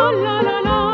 la la la la.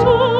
Cine